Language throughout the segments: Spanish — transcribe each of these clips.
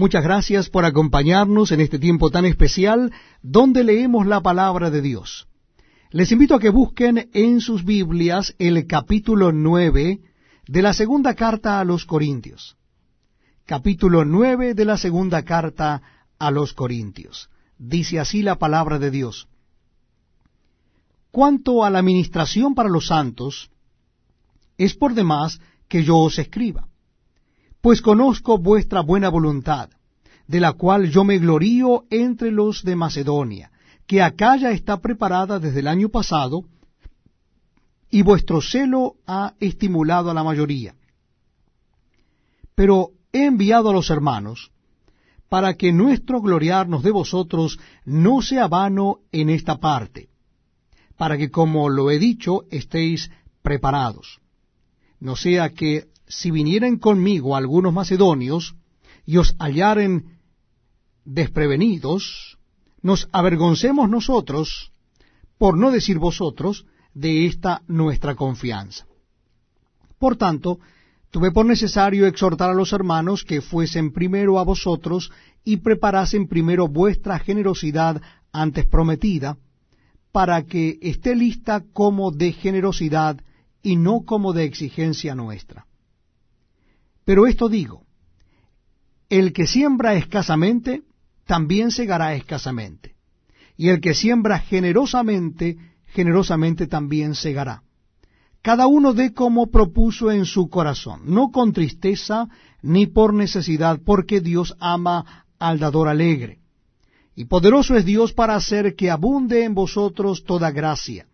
Muchas gracias por acompañarnos en este tiempo tan especial donde leemos la palabra de Dios. Les invito a que busquen en sus Biblias el capítulo 9 de la segunda carta a los Corintios. Capítulo 9 de la segunda carta a los Corintios. Dice así la palabra de Dios. Cuanto a la ministración para los santos, es por demás que yo os escriba pues conozco vuestra buena voluntad, de la cual yo me glorío entre los de Macedonia, que acá ya está preparada desde el año pasado, y vuestro celo ha estimulado a la mayoría. Pero he enviado a los hermanos, para que nuestro gloriarnos de vosotros no sea vano en esta parte, para que, como lo he dicho, estéis preparados. No sea que si vinieren conmigo algunos macedonios y os hallaren desprevenidos, nos avergoncemos nosotros, por no decir vosotros, de esta nuestra confianza. Por tanto, tuve por necesario exhortar a los hermanos que fuesen primero a vosotros y preparasen primero vuestra generosidad antes prometida, para que esté lista como de generosidad y no como de exigencia nuestra. Pero esto digo, el que siembra escasamente, también segará escasamente. Y el que siembra generosamente, generosamente también segará. Cada uno dé como propuso en su corazón, no con tristeza ni por necesidad, porque Dios ama al dador alegre. Y poderoso es Dios para hacer que abunde en vosotros toda gracia,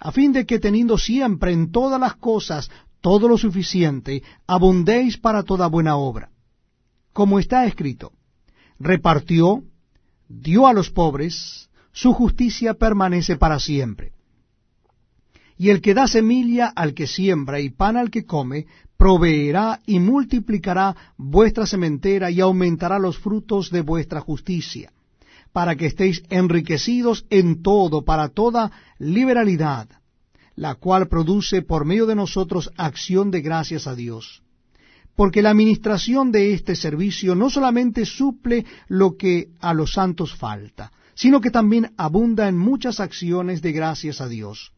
a fin de que teniendo siempre en todas las cosas todo lo suficiente, abundéis para toda buena obra. Como está escrito, repartió, dio a los pobres, su justicia permanece para siempre. Y el que da semilla al que siembra y pan al que come, proveerá y multiplicará vuestra sementera y aumentará los frutos de vuestra justicia, para que estéis enriquecidos en todo, para toda liberalidad la cual produce por medio de nosotros acción de gracias a Dios. Porque la administración de este servicio no solamente suple lo que a los santos falta, sino que también abunda en muchas acciones de gracias a Dios.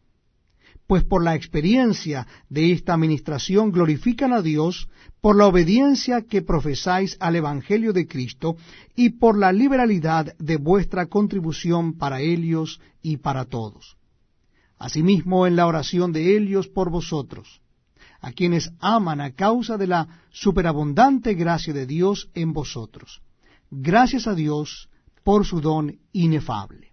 Pues por la experiencia de esta administración glorifican a Dios por la obediencia que profesáis al Evangelio de Cristo y por la liberalidad de vuestra contribución para ellos y para todos asimismo en la oración de ellos por vosotros, a quienes aman a causa de la superabundante gracia de Dios en vosotros. Gracias a Dios por su don inefable.